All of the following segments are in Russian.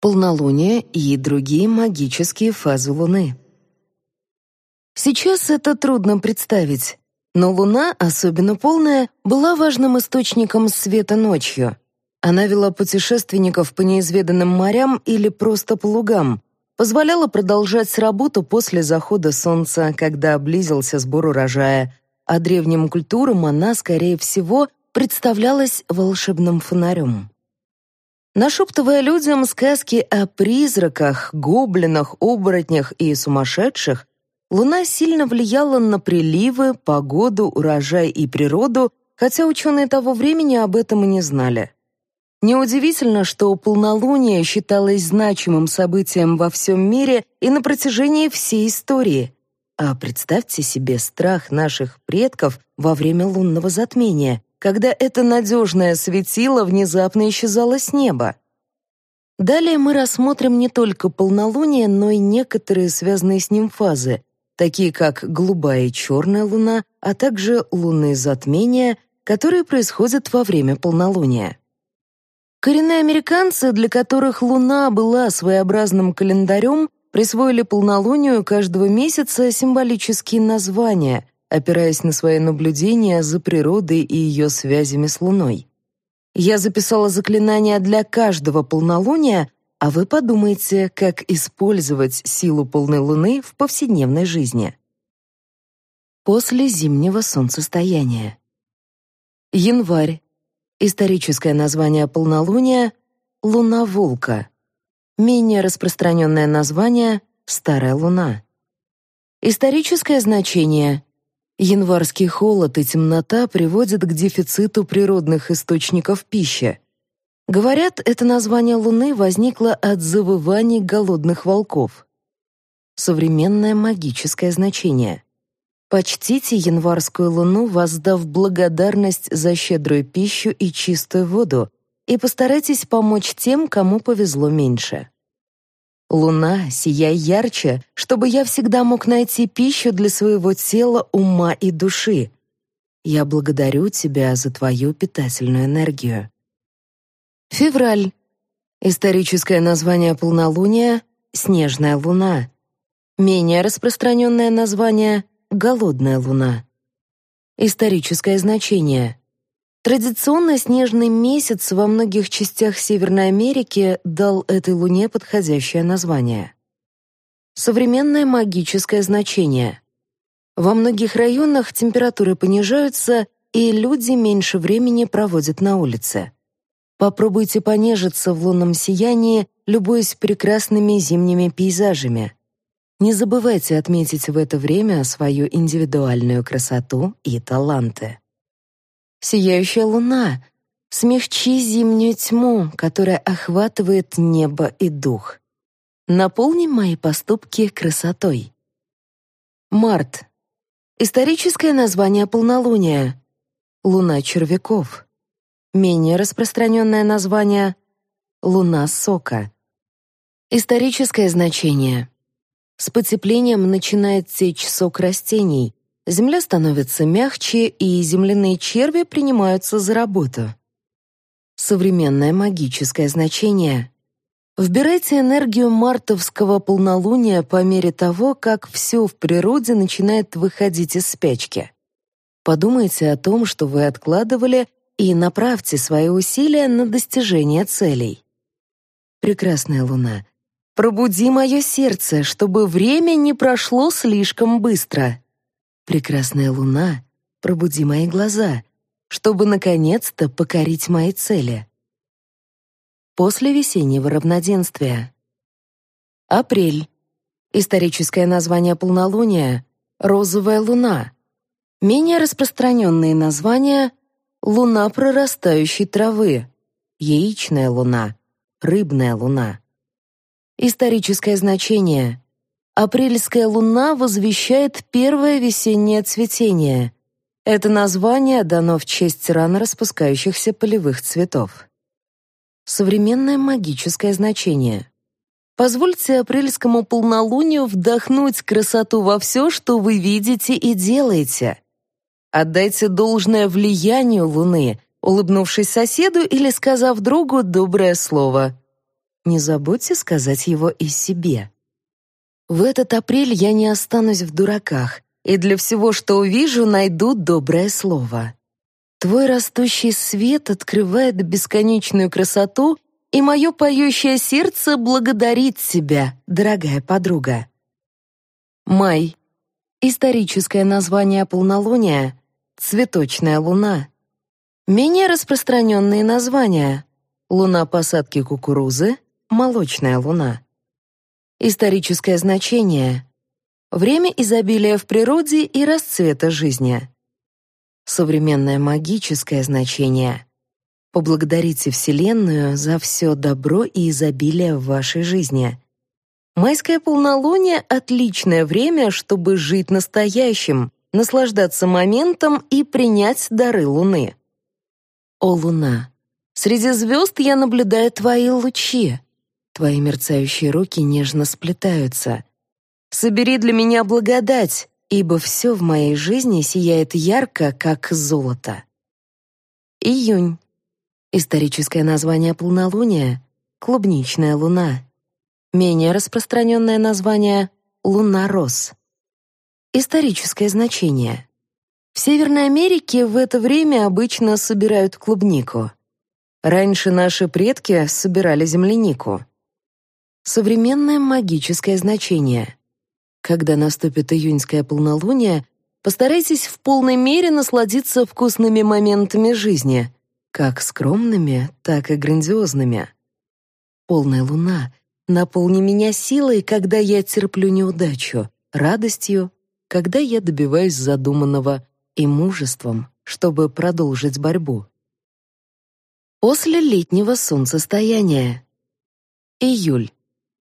полнолуние и другие магические фазы Луны. Сейчас это трудно представить, но Луна, особенно полная, была важным источником света ночью. Она вела путешественников по неизведанным морям или просто по лугам, позволяла продолжать работу после захода солнца, когда близился сбор урожая, а древним культурам она, скорее всего, представлялась волшебным фонарем. Нашептывая людям сказки о призраках, гоблинах, оборотнях и сумасшедших, Луна сильно влияла на приливы, погоду, урожай и природу, хотя ученые того времени об этом и не знали. Неудивительно, что полнолуние считалось значимым событием во всем мире и на протяжении всей истории. А представьте себе страх наших предков во время лунного затмения, когда это надежное светило внезапно исчезало с неба. Далее мы рассмотрим не только полнолуние, но и некоторые связанные с ним фазы, такие как голубая и черная луна, а также лунные затмения, которые происходят во время полнолуния. Коренные американцы, для которых луна была своеобразным календарем, присвоили полнолунию каждого месяца символические названия, опираясь на свои наблюдения за природой и ее связями с Луной. Я записала заклинания для каждого полнолуния, а вы подумайте, как использовать силу полной Луны в повседневной жизни. После зимнего солнцестояния. Январь. Историческое название полнолуния — Луна Волка. Менее распространенное название — Старая Луна. Историческое значение Январский холод и темнота приводят к дефициту природных источников пищи. Говорят, это название Луны возникло от завываний голодных волков. Современное магическое значение. Почтите январскую луну, воздав благодарность за щедрую пищу и чистую воду, и постарайтесь помочь тем, кому повезло меньше. Луна, сияй ярче, чтобы я всегда мог найти пищу для своего тела, ума и души. Я благодарю тебя за твою питательную энергию. Февраль. Историческое название полнолуния — снежная луна. Менее распространенное название — голодная луна. Историческое значение. Традиционно снежный месяц во многих частях Северной Америки дал этой луне подходящее название. Современное магическое значение. Во многих районах температуры понижаются, и люди меньше времени проводят на улице. Попробуйте понежиться в лунном сиянии, любуясь прекрасными зимними пейзажами. Не забывайте отметить в это время свою индивидуальную красоту и таланты. Сияющая луна, смягчи зимнюю тьму, которая охватывает небо и дух. Наполни мои поступки красотой. Март. Историческое название полнолуния. Луна червяков. Менее распространенное название — луна сока. Историческое значение. С потеплением начинает течь сок растений, земля становится мягче, и земляные черви принимаются за работу. Современное магическое значение. Вбирайте энергию мартовского полнолуния по мере того, как все в природе начинает выходить из спячки. Подумайте о том, что вы откладывали, и направьте свои усилия на достижение целей. Прекрасная луна, пробуди мое сердце, чтобы время не прошло слишком быстро. Прекрасная луна, пробуди мои глаза, чтобы наконец-то покорить мои цели. После весеннего равноденствия. Апрель. Историческое название полнолуния — розовая луна. Менее распространенные названия — луна прорастающей травы, яичная луна, рыбная луна. Историческое значение Апрельская луна возвещает первое весеннее цветение. Это название дано в честь рано распускающихся полевых цветов. Современное магическое значение. Позвольте апрельскому полнолунию вдохнуть красоту во все, что вы видите и делаете. Отдайте должное влиянию Луны, улыбнувшись соседу или сказав другу доброе слово. не забудьте сказать его и себе. В этот апрель я не останусь в дураках, и для всего, что увижу, найду доброе слово. Твой растущий свет открывает бесконечную красоту, и мое поющее сердце благодарит тебя, дорогая подруга. Май. Историческое название полнолуния — цветочная луна. Менее распространенные названия — луна посадки кукурузы, молочная луна. Историческое значение — время изобилия в природе и расцвета жизни. Современное магическое значение — поблагодарите Вселенную за все добро и изобилие в вашей жизни. Майское полнолуние — отличное время, чтобы жить настоящим, наслаждаться моментом и принять дары Луны. О, Луна! Среди звезд я наблюдаю твои лучи. Твои мерцающие руки нежно сплетаются. Собери для меня благодать, ибо все в моей жизни сияет ярко, как золото. Июнь. Историческое название полнолуния — клубничная луна. Менее распространенное название — луна-роз. Историческое значение. В Северной Америке в это время обычно собирают клубнику. Раньше наши предки собирали землянику. Современное магическое значение. Когда наступит июньское полнолуние, постарайтесь в полной мере насладиться вкусными моментами жизни, как скромными, так и грандиозными. Полная луна Наполни меня силой, когда я терплю неудачу, радостью, когда я добиваюсь задуманного, и мужеством, чтобы продолжить борьбу. После летнего солнцестояния. Июль.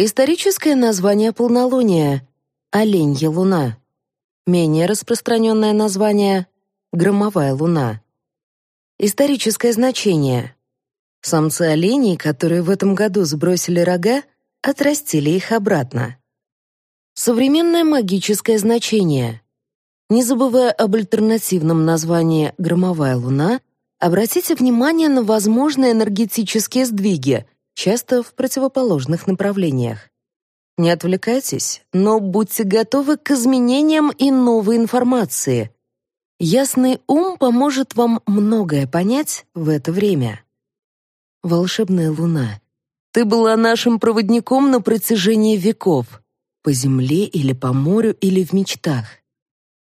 Историческое название полнолуния — Оленья луна. Менее распространенное название — Громовая луна. Историческое значение. Самцы оленей, которые в этом году сбросили рога, отрастили их обратно. Современное магическое значение. Не забывая об альтернативном названии «громовая луна», обратите внимание на возможные энергетические сдвиги, часто в противоположных направлениях. Не отвлекайтесь, но будьте готовы к изменениям и новой информации. Ясный ум поможет вам многое понять в это время. Волшебная луна ты была нашим проводником на протяжении веков, по земле или по морю или в мечтах.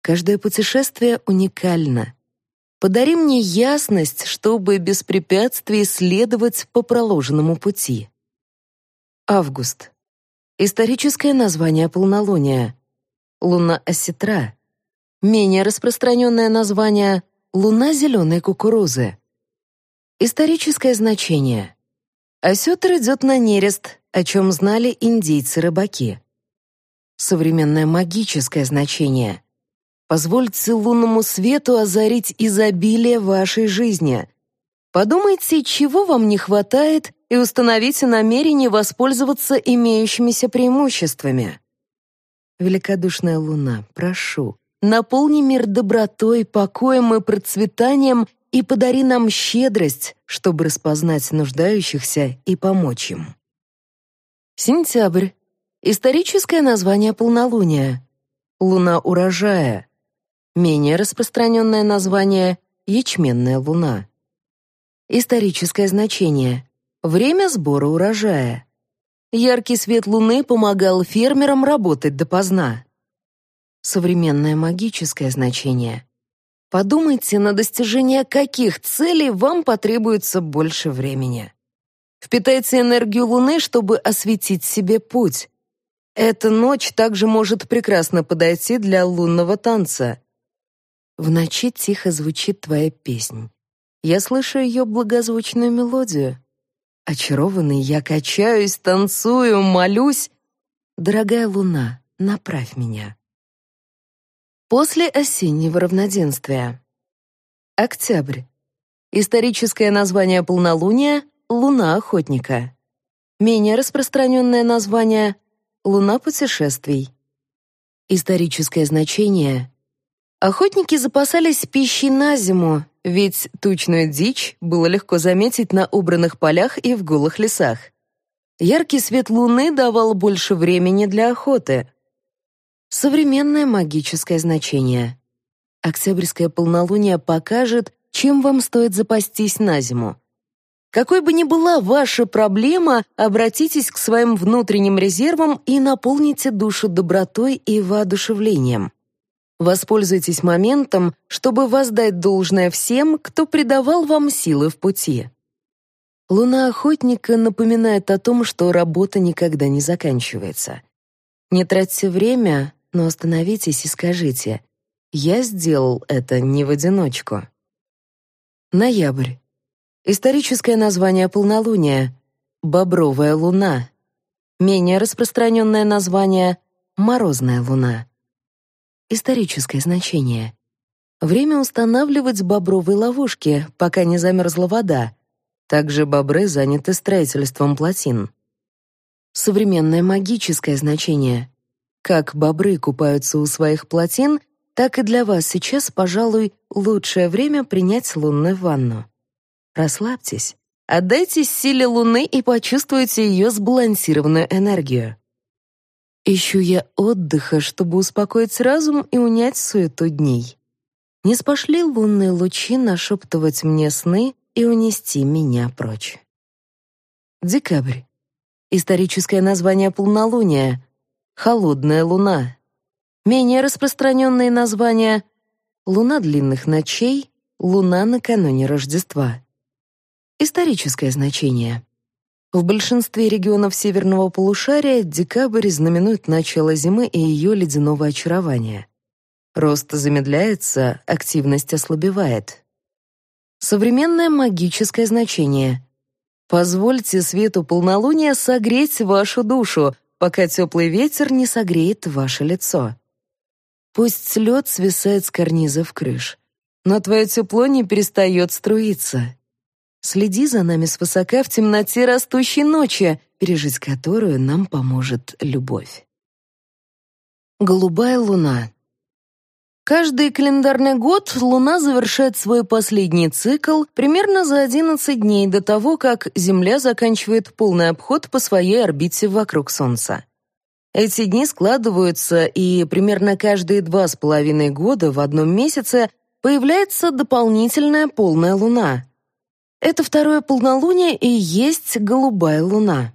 Каждое путешествие уникально. Подари мне ясность, чтобы без препятствий следовать по проложенному пути. Август. Историческое название полнолуния. Луна осетра. Менее распространенное название — луна зеленой кукурузы. Историческое значение — Осетр идет на нерест, о чем знали индейцы-рыбаки. Современное магическое значение. Позвольте лунному свету озарить изобилие вашей жизни. Подумайте, чего вам не хватает, и установите намерение воспользоваться имеющимися преимуществами. Великодушная луна, прошу, наполни мир добротой, покоем и процветанием и подари нам щедрость, чтобы распознать нуждающихся и помочь им. Сентябрь. Историческое название полнолуния. Луна урожая. Менее распространенное название — ячменная луна. Историческое значение. Время сбора урожая. Яркий свет луны помогал фермерам работать допоздна. Современное магическое значение. Подумайте, на достижение каких целей вам потребуется больше времени. Впитайте энергию Луны, чтобы осветить себе путь. Эта ночь также может прекрасно подойти для лунного танца. В ночи тихо звучит твоя песнь. Я слышу ее благозвучную мелодию. Очарованный я качаюсь, танцую, молюсь. Дорогая луна, направь меня. После осеннего равноденствия. Октябрь. Историческое название полнолуния — луна охотника. Менее распространенное название — луна путешествий. Историческое значение — охотники запасались пищей на зиму, ведь тучную дичь было легко заметить на убранных полях и в голых лесах. Яркий свет луны давал больше времени для охоты. Современное магическое значение. Октябрьское полнолуние покажет, чем вам стоит запастись на зиму. Какой бы ни была ваша проблема, обратитесь к своим внутренним резервам и наполните душу добротой и воодушевлением. Воспользуйтесь моментом, чтобы воздать должное всем, кто придавал вам силы в пути. Луна охотника напоминает о том, что работа никогда не заканчивается. Не тратьте время, но остановитесь и скажите «Я сделал это не в одиночку». Ноябрь. Историческое название полнолуния — Бобровая луна. Менее распространенное название — Морозная луна. Историческое значение. Время устанавливать бобровые ловушки, пока не замерзла вода. Также бобры заняты строительством плотин. Современное магическое значение. Как бобры купаются у своих плотин, так и для вас сейчас, пожалуй, лучшее время принять лунную ванну. Расслабьтесь, отдайтесь силе Луны и почувствуйте ее сбалансированную энергию. Ищу я отдыха, чтобы успокоить разум и унять суету дней. Не спошли лунные лучи нашептывать мне сны и унести меня прочь. Декабрь. Историческое название полнолуния. Холодная луна. Менее распространенные названия Луна длинных ночей, Луна накануне Рождества. Историческое значение. В большинстве регионов северного полушария декабрь знаменует начало зимы и ее ледяного очарования. Рост замедляется, активность ослабевает. Современное магическое значение. Позвольте свету полнолуния согреть вашу душу, пока теплый ветер не согреет ваше лицо. Пусть лед свисает с карнизов крыш, но твое тепло не перестает струиться. Следи за нами свысока в темноте растущей ночи, пережить которую нам поможет любовь. Голубая луна. Каждый календарный год Луна завершает свой последний цикл примерно за 11 дней до того, как Земля заканчивает полный обход по своей орбите вокруг Солнца. Эти дни складываются, и примерно каждые два с половиной года в одном месяце появляется дополнительная полная Луна, это второе полнолуние и есть голубая луна.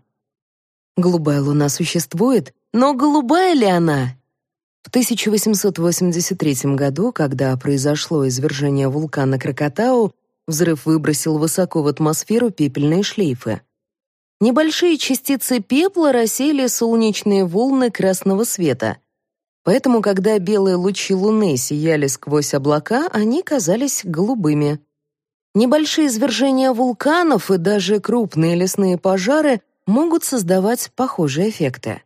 Голубая луна существует, но голубая ли она? В 1883 году, когда произошло извержение вулкана Кракатау, взрыв выбросил высоко в атмосферу пепельные шлейфы. Небольшие частицы пепла рассеяли солнечные волны красного света. Поэтому, когда белые лучи луны сияли сквозь облака, они казались голубыми. Небольшие извержения вулканов и даже крупные лесные пожары могут создавать похожие эффекты.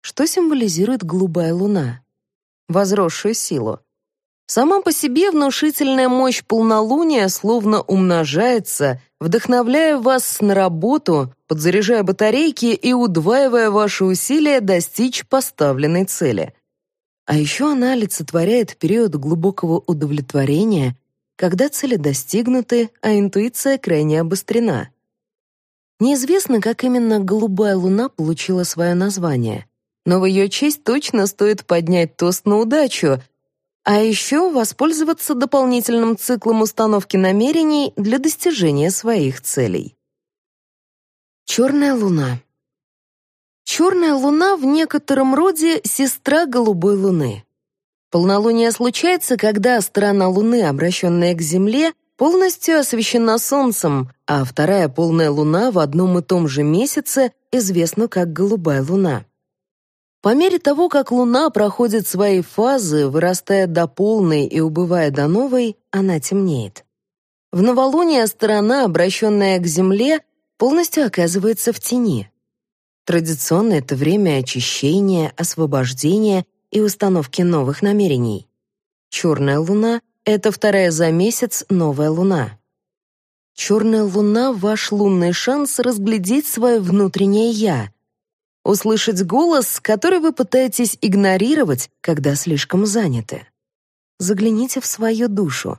Что символизирует голубая луна? Возросшую силу. Сама по себе внушительная мощь полнолуния словно умножается, вдохновляя вас на работу, подзаряжая батарейки и удваивая ваши усилия достичь поставленной цели. А еще она олицетворяет период глубокого удовлетворения когда цели достигнуты, а интуиция крайне обострена. Неизвестно, как именно голубая луна получила свое название, но в ее честь точно стоит поднять тост на удачу, а еще воспользоваться дополнительным циклом установки намерений для достижения своих целей. Черная луна. Черная луна в некотором роде сестра голубой луны. Полнолуние случается, когда сторона Луны, обращенная к Земле, полностью освещена Солнцем, а вторая полная Луна в одном и том же месяце известна как голубая Луна. По мере того, как Луна проходит свои фазы, вырастая до полной и убывая до новой, она темнеет. В новолуние сторона, обращенная к Земле, полностью оказывается в тени. Традиционно это время очищения, освобождения и установки новых намерений. Черная луна — это вторая за месяц новая луна. Черная луна — ваш лунный шанс разглядеть свое внутреннее «я», услышать голос, который вы пытаетесь игнорировать, когда слишком заняты. Загляните в свою душу.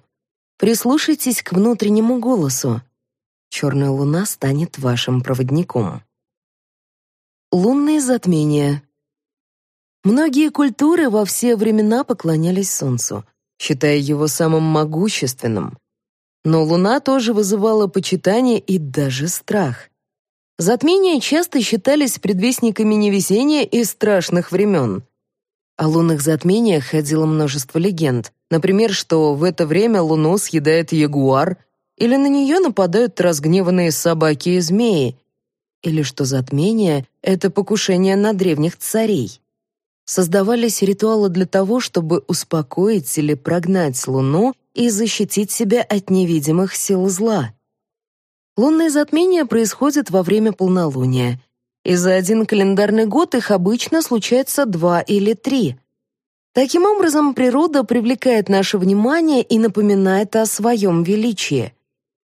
Прислушайтесь к внутреннему голосу. Черная луна станет вашим проводником. Лунные затмения. Многие культуры во все времена поклонялись Солнцу, считая его самым могущественным. Но Луна тоже вызывала почитание и даже страх. Затмения часто считались предвестниками невезения и страшных времен. О лунных затмениях ходило множество легенд. Например, что в это время Луну съедает ягуар, или на нее нападают разгневанные собаки и змеи, или что затмение — это покушение на древних царей. Создавались ритуалы для того, чтобы успокоить или прогнать Луну и защитить себя от невидимых сил зла. Лунные затмения происходят во время полнолуния, и за один календарный год их обычно случается два или три. Таким образом, природа привлекает наше внимание и напоминает о своем величии.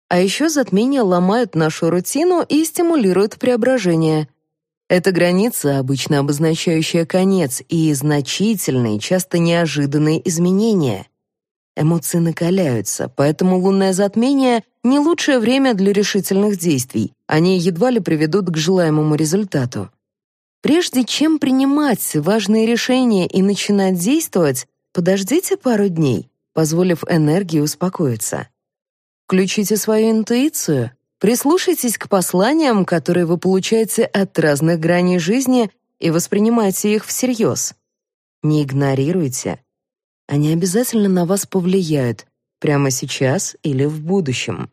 А еще затмения ломают нашу рутину и стимулируют преображение. Это граница, обычно обозначающая конец, и значительные, часто неожиданные изменения. Эмоции накаляются, поэтому лунное затмение — не лучшее время для решительных действий. Они едва ли приведут к желаемому результату. Прежде чем принимать важные решения и начинать действовать, подождите пару дней, позволив энергии успокоиться. Включите свою интуицию, прислушайтесь к посланиям, которые вы получаете от разных граней жизни и воспринимайте их всерьез. Не игнорируйте. Они обязательно на вас повлияют, прямо сейчас или в будущем.